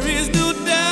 there is no doubt.